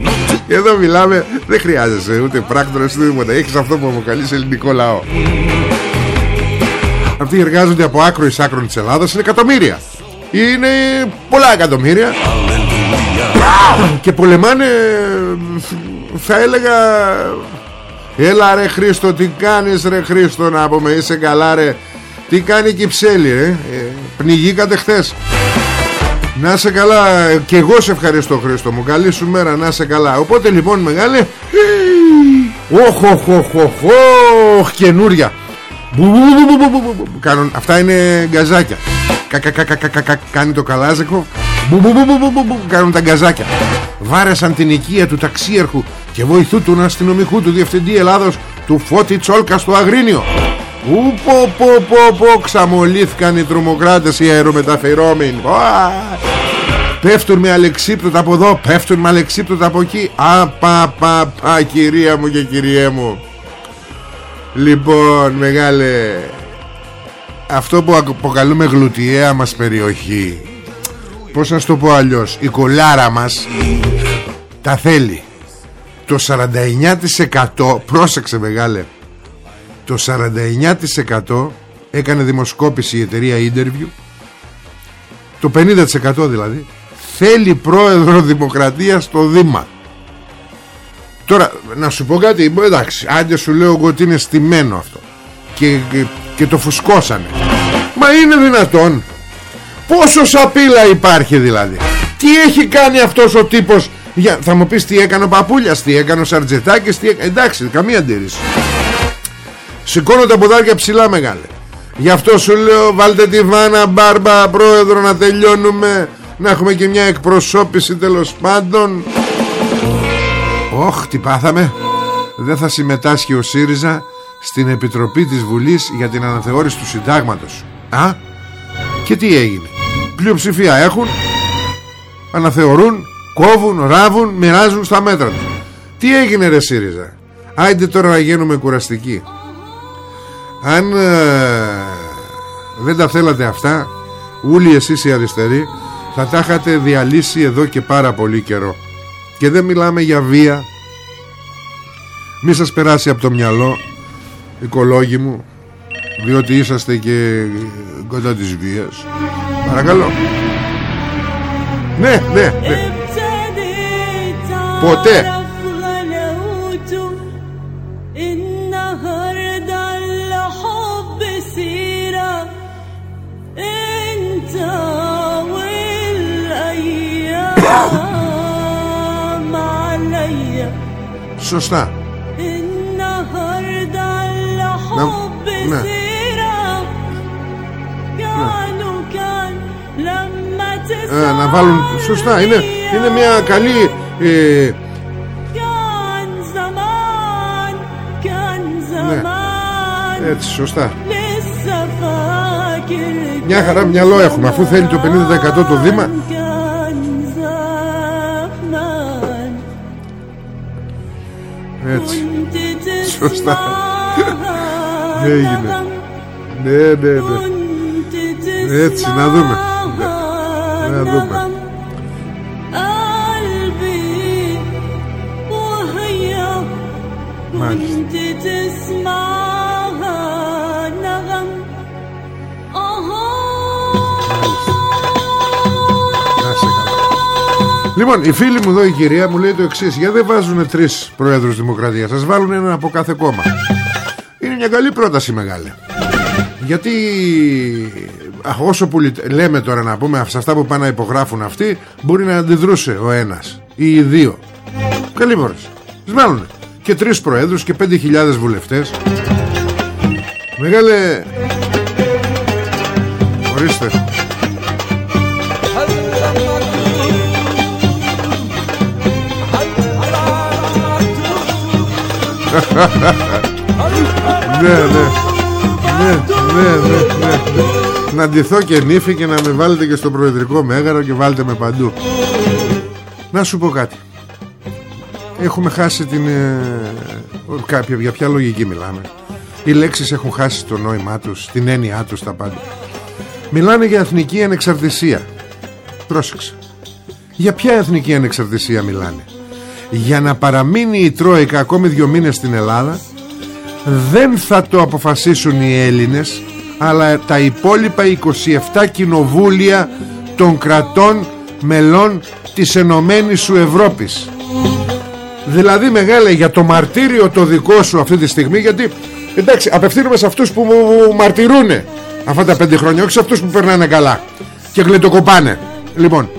Εδώ μιλάμε Δεν χρειάζεσαι ούτε πράκτορες ούτε τίποτα. Έχεις αυτό που αποκαλείς ελληνικό λαό. Αυτοί εργάζονται από άκρο εις άκρο της Ελλάδας Είναι εκατομμύρια. Είναι πολλά εκατομμύρια. Και πολεμάνε Θα έλεγα Έλα ρε Χρήστο τι κάνεις ρε Χρήστο να πούμε Είσαι καλά ρε. Τι κάνει η Κυψέλη ρε ε, Πνιγήκατε χθες να σε καλά Και εγώ σε ευχαριστώ Χρήστο μου Καλή σου μέρα να σε καλά Οπότε λοιπόν μεγάλε Οχ οχ οχ οχ Καινούρια Κάνουν, Αυτά είναι γκαζάκια Κάνει το καλάζεκο Κάνουν τα γκαζάκια Βάρεσαν την οικία του ταξίερχου Και βοηθού του αστυνομικού του διευθυντή Ελλάδος Του Φώτη Τσόλκα στο Αγρίνιο Ου πω πω πω πω Ξαμολύθηκαν οι τρομοκράτες οι αερομεταφερόμενοι. Πέφτουν με αλεξίπτωτα από εδώ Πέφτουν με αλεξίπτωτα από εκεί. Α πα πα πα κυρία μου και κυριέ μου. Λοιπόν μεγάλε Αυτό που αποκαλούμε γλουτιαία μας περιοχή Πώς να το πω αλλιώς Η κολάρα μας Τα θέλει. Το 49% Πρόσεξε μεγάλε το 49% έκανε δημοσκόπηση η εταιρεία Interview. Το 50% δηλαδή θέλει πρόεδρο δημοκρατίας στο Δήμα. Τώρα να σου πω κάτι εντάξει άντε σου λέω εγώ ότι είναι στημένο αυτό. Και, και, το φουσκώσανε. Μα είναι δυνατόν. Πόσο σαπίλα υπάρχει δηλαδή. Τι έχει κάνει αυτός ο τύπος για, θα μου πεις τι έκανε ο Παπούλιας τι έκανε ο Σαρτζετάκης τι έκανε, εντάξει καμία αντίρρηση σηκώνω τα ποδάρια ψηλά μεγάλε. Γι' αυτό σου λέω βάλτε τη Βάνα Μπάρμπα πρόεδρο να τελειώνουμε Να έχουμε και μια εκπροσώπηση τέλος πάντων. Όχ τι πάθαμε. Δεν θα συμμετάσχει ο ΣΥΡΙΖΑ Στην Επιτροπή της Βουλής Για την αναθεώρηση του συντάγματος Α; Και τι έγινε; Πλειοψηφία έχουν Αναθεωρούν Κόβουν, ράβουν, μοιράζουν στα μέτρα τους. Τι έγινε ρε ΣΥΡΙΖΑ; Άιντε τώρα να γίνουμε κουραστικοί αν ε, δεν τα θέλατε αυτά όλοι εσείς οι αριστεροί θα τα είχατε διαλύσει εδώ και πάρα πολύ καιρό. Και δεν μιλάμε για βία. Μη σας περάσει από το μυαλό οικολόγοι μου διότι είσαστε και κοντά της βίας. Παρακαλώ. Ναι ναι ναι. Ποτέ Σωστά. Να, ναι. Ε, να βάλουν σωστά είναι, είναι μια καλή ε, ναι. έτσι σωστά. μια χαρά μυαλό έχουμε. Αφού θέλει το 50% το Δήμα Σωστά Έγινε. Ναι ναι ναι. Έτσι να δούμε. Να δούμε Λοιπόν, η φίλη μου εδώ η κυρία μου λέει το εξής: Για δεν βάζουν τρεις προέδρους Δημοκρατίας, σα βάλουν έναν από κάθε κόμμα. Είναι μια καλή πρόταση μεγάλη. Γιατί όσο που λέμε τώρα να πούμε σε αυτά που πάνε να υπογράφουν αυτοί, μπορεί να αντιδρούσε ο ένας ή οι δύο. Καλή πρόταση. Τι βάλουν και τρεις προέδρους και 5.000 βουλευτές. Μεγάλε. Ορίστε. Ναι, ναι. Ναι, ναι, ναι, ναι. Να ντυθώ και νύφη και να με βάλετε και στο προεδρικό μέγαρο και βάλτε με παντού. Να σου πω κάτι. Έχουμε χάσει την... Ε, κάποια, για ποια λογική μιλάμε. Οι λέξεις έχουν χάσει το νόημά τους, την έννοιά τους, τα πάντα. Μιλάνε για εθνική ανεξαρτησία. Πρόσεξε. Για ποια εθνική ανεξαρτησία μιλάνε; Για να παραμείνει η Τρόικα ακόμη δύο μήνες στην Ελλάδα δεν θα το αποφασίσουν οι Έλληνες αλλά τα υπόλοιπα 27 κοινοβούλια των κρατών μελών της Ενωμένης σου Ευρώπης. Δηλαδή μεγάλε για το μαρτύριο το δικό σου αυτή τη στιγμή γιατί εντάξει απευθύνουμε σε αυτούς που μου μαρτυρούν αυτά τα πέντε χρόνια όχι σε αυτούς που περνάνε καλά και γλιτοκοπάνε λοιπόν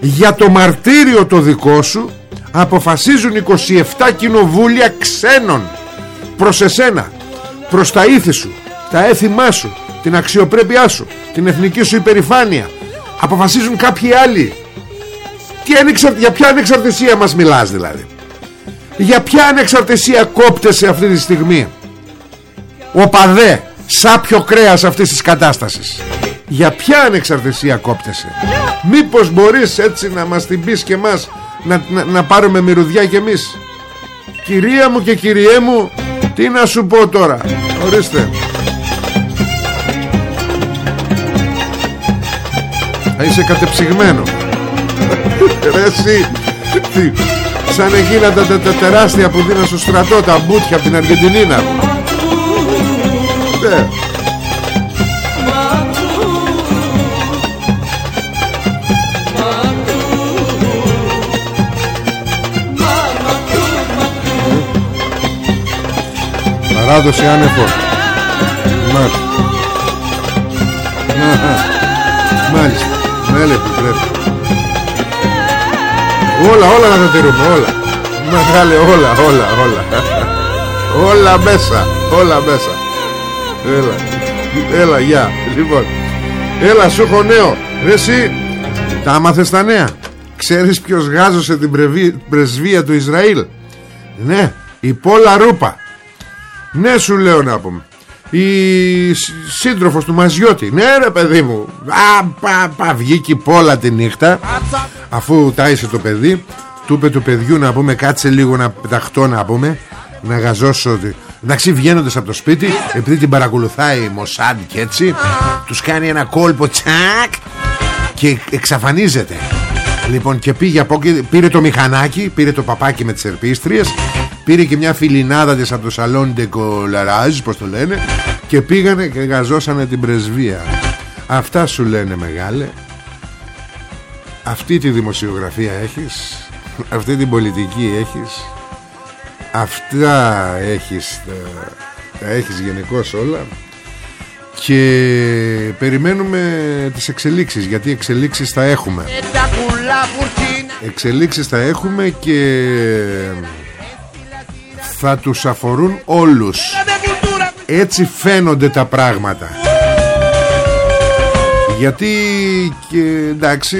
για το μαρτύριο το δικό σου αποφασίζουν 27 κοινοβούλια ξένων. Προς εσένα προς τα ήθη σου τα έθιμά σου την αξιοπρέπειά σου την εθνική σου υπερηφάνεια. Αποφασίζουν κάποιοι άλλοι. Τι για ποια ανεξαρτησία μας μιλάς δηλαδή; Για ποια ανεξαρτησία κόπτεσαι αυτή τη στιγμή; Ο παδέ σάπιο κρέας αυτής της κατάστασης. Για ποια ανεξαρτησία κόπτεσαι; Μήπως μπορείς έτσι να μας την πεις και μας να, να, να πάρουμε μυρουδιά κι εμείς. Κυρία μου και κυριέ μου Τι να σου πω τώρα. Ορίστε. Θα είσαι κατεψυγμένο. Ρε εσύ. Σαν εκείνα τα, τα, τα τεράστια που δίναν στο στρατό Τα μπούτια από την Αργεντινίνα. Ναι Παράδοση άνεφο Μάλιστα. Μάλιστα. Ναι επιτρέπει Όλα όλα να τα τηρούμε Όλα. Μεγάλε όλα όλα όλα. Όλα μέσα Όλα μέσα. Έλα. Έλα γεια. Λοιπόν. Έλα σου έχω νέο. Ρε εσύ Τα άμαθες τα νέα. Ξέρεις ποιος γάζωσε την πρεσβεία του Ισραήλ; Ναι Η Πόλα Ρούπα Ναι σου λέω να πούμε. Η σύντροφος του Μαζιώτη. Ναι ρε παιδί μου. Α, πα, πα, βγήκε η Πόλα τη νύχτα Αφού τάισε το παιδί. Του είπε του παιδιού να πούμε Κάτσε λίγο να πεταχτώ να πούμε Να γαζώσω ότι Εντάξει βγαίνοντας από το σπίτι Επειδή την παρακολουθάει η Μοσάντ και έτσι Τους κάνει ένα κόλπο τσακ Και εξαφανίζεται. Λοιπόν και πήγε από εκεί Πήρε το μηχανάκι Πήρε το παπάκι με τις ερπίστριες Πήρε και μια φιλινάδα της από το σαλόν Ντεκολαράζ Πως το λένε Και πήγανε και γαζώσανε την πρεσβεία. Αυτά σου λένε μεγάλε. Αυτή τη δημοσιογραφία έχεις Αυτή την πολιτική έχεις Αυτά έχεις Τα, τα έχεις γενικώ όλα. Και περιμένουμε τις εξελίξεις γιατί εξελίξεις θα έχουμε. Εξελίξεις θα έχουμε και θα τους αφορούν όλους. Έτσι φαίνονται τα πράγματα. Γιατί και εντάξει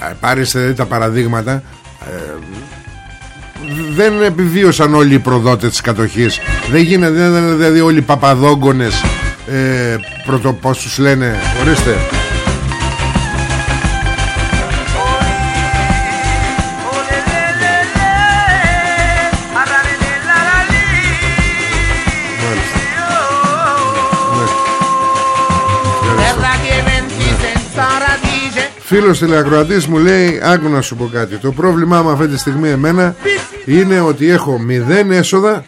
ε, πάρεις δηλαδή τα παραδείγματα ε, δεν επιβίωσαν όλοι οι προδότες της κατοχής. Δεν γίνεται δεν δηλαδή όλοι οι παπαδόγκονες ε, πρωτο, πώς τους λένε ορίστε Φίλος τηλεακροατής μου λέει Άκου να σου πω κάτι. Το πρόβλημά μου αυτή τη στιγμή εμένα Είναι ότι έχω μηδέν έσοδα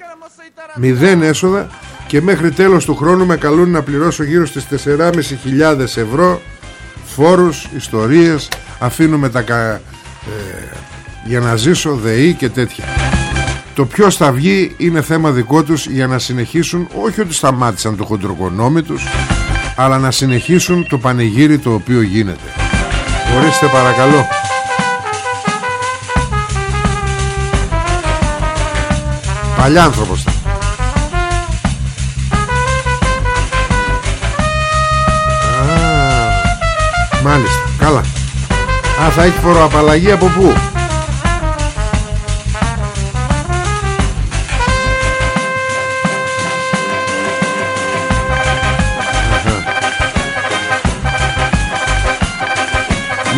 Μηδέν έσοδα Και μέχρι τέλος του χρόνου με καλούν να πληρώσω γύρω στις 4.500 ευρώ Φόρους, ιστορίες. Αφήνουμε τα κα... ε, Για να ζήσω ΔΕΗ και τέτοια. Το ποιος θα βγει είναι θέμα δικό τους για να συνεχίσουν όχι ότι σταμάτησαν το χοντροκονόμι τους αλλά να συνεχίσουν το πανηγύρι το οποίο γίνεται. Ορίστε παρακαλώ. Παλιάνθρωπος θα Μάλιστα, καλά. Α, θα έχει φοροαπαλλαγή από πού;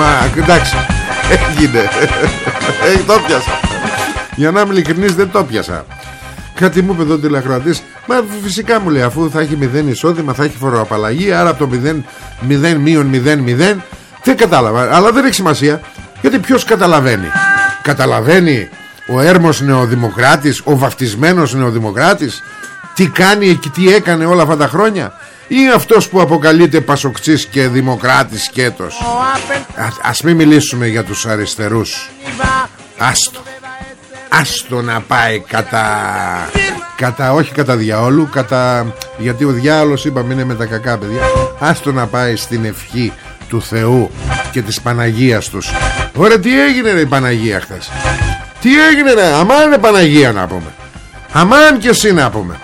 Μα εντάξει Έγινε. Ε, Το πιάσα. Για να είμαι ειλικρινής δεν το πιάσα. Κάτι μου είπε εδώ τηλεακροατής Μα φυσικά μου λέει αφού θα έχει μηδέν εισόδημα Θα έχει φοροαπαλλαγή Άρα από το 0, 0 μείον 0 0 Δεν κατάλαβα Αλλά δεν έχει σημασία Γιατί ποιος καταλαβαίνει Καταλαβαίνει ο έρμος νεοδημοκράτης Ο βαφτισμένος νεοδημοκράτης Τι κάνει και τι έκανε όλα αυτά τα χρόνια ή αυτός που αποκαλείται Πασοκτσής και Δημοκράτης σκέτος. Α, Ας μην μιλήσουμε για τους αριστερούς. Άστο. Άστο να πάει κατά Κατά όχι κατά διαόλου κατά, Γιατί ο διάολος είπαμε είναι με τα κακά παιδιά. Άστο να πάει στην ευχή του Θεού Και της Παναγίας τους. Ωραία τι έγινε ρε η Παναγία χθες; Τι έγινε ρε; Αμάν είναι Παναγία να πούμε. Αμάν και εσύ να πούμε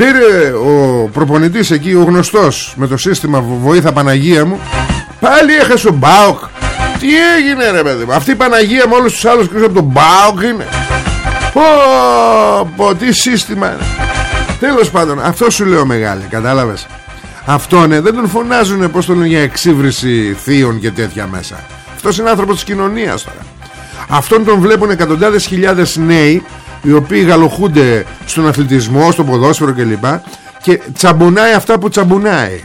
Πήρε ο προπονητής εκεί ο γνωστός Με το σύστημα βοήθα Παναγία μου. Πάλι έχασε ο Μπάουκ Τι έγινε ρε παιδί μου Αυτή η Παναγία με όλους τους άλλους και από τον Μπάουκ είναι. Πω πω τι σύστημα είναι. Τέλος πάντων αυτό σου λέω μεγάλη Κατάλαβες. Αυτό ναι δεν τον φωνάζουν πως τον για εξύβριση θείων και τέτοια μέσα. Αυτός είναι άνθρωπος της κοινωνίας τώρα. Αυτόν τον βλέπουν εκατοντάδες χιλιάδες νέοι οι οποίοι γαλοχούνται στον αθλητισμό, στον ποδόσφαιρο κλπ. Και τσαμπουνάει αυτά που τσαμπουνάει.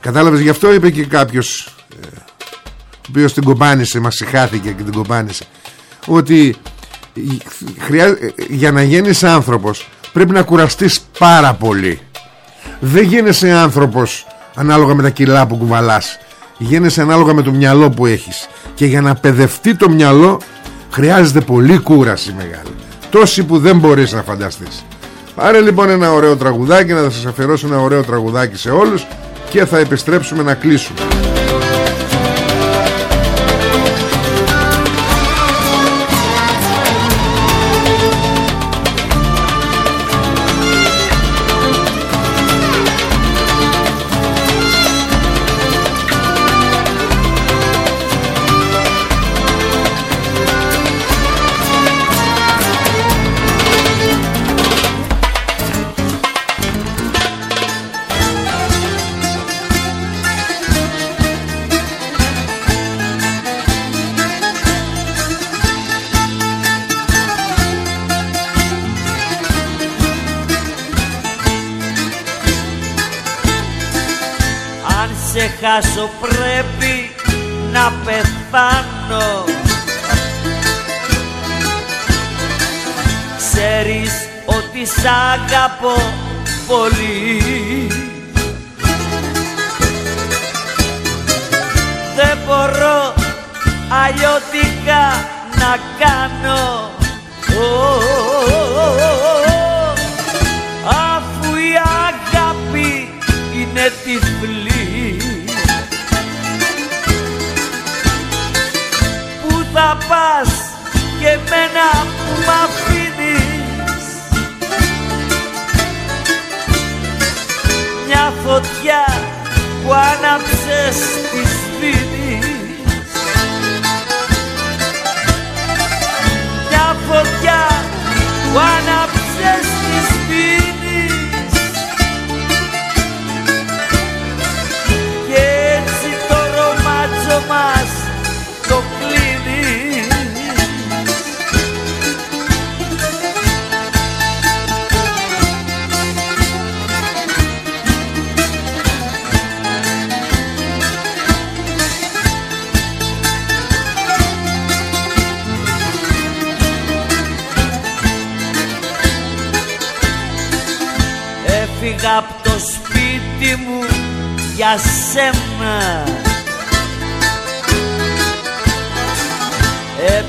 Κατάλαβες γι' αυτό είπε και κάποιος ε, ο οποίος την κομπάνησε, μας συχάθηκε και την κομπάνησε ότι για να γίνεις άνθρωπος πρέπει να κουραστείς πάρα πολύ. Δεν γίνεσαι άνθρωπος ανάλογα με τα κιλά που κουβαλάς. Γίνεσαι ανάλογα με το μυαλό που έχεις. Και για να παιδευτεί το μυαλό χρειάζεται πολύ κούραση μεγάλη. Τόση που δεν μπορείς να φανταστείς. Πάρε λοιπόν ένα ωραίο τραγουδάκι να σας αφιερώσω ένα ωραίο τραγουδάκι σε όλους και θα επιστρέψουμε να κλείσουμε χάσω πρέπει να πεθάνω. Ξέρεις ότι σ' αγαπώ πολύ. Δεν μπορώ αλλιώτικα να κάνω Yes.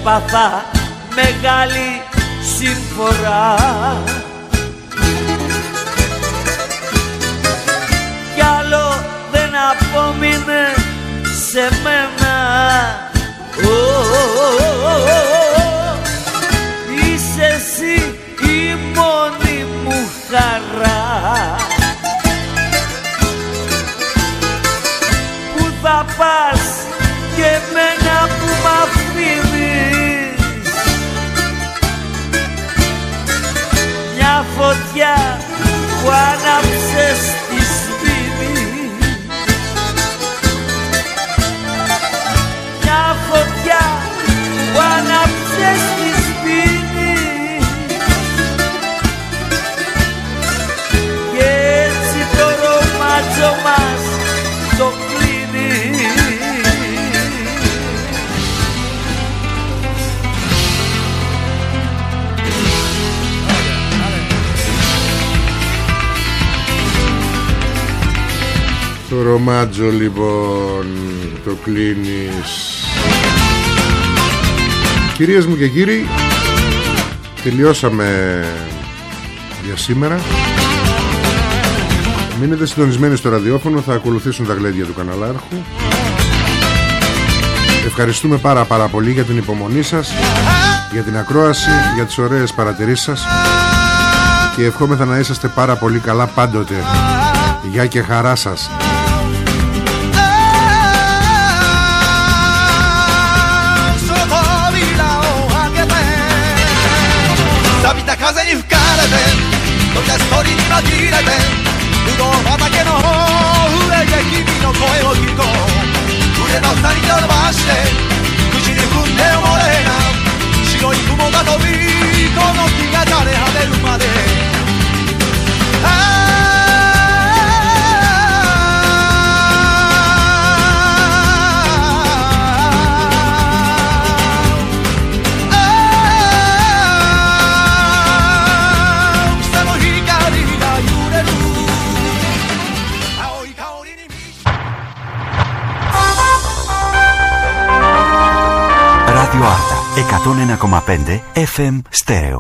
Έπαθα μεγάλη συμφορά. Κι άλλο δεν απόμεινε σε μένα. Είσαι εσύ η μόνη μου χαρά. Πού θα πας Το ρομάτζο λοιπόν το κλείνεις. Κυρίες μου και κύριοι Τελειώσαμε για σήμερα. Μείνετε συντονισμένοι στο ραδιόφωνο Θα ακολουθήσουν τα γλέντια του καναλάρχου. Ευχαριστούμε πάρα πάρα πολύ για την υπομονή σας Για την ακρόαση Για τις ωραίες παρατηρήσεις σας. Και ευχόμεθα να είσαστε πάρα πολύ καλά πάντοτε. Γεια και χαρά σας に吹かれて鳥に紛れてぶどう畑の上で君の声を聞こう腕の二人を伸ばして口に踏んでおれな白い雲が飛びこの木が垂れ果てるまで εκατόν ενακομαπέντε FM στερεό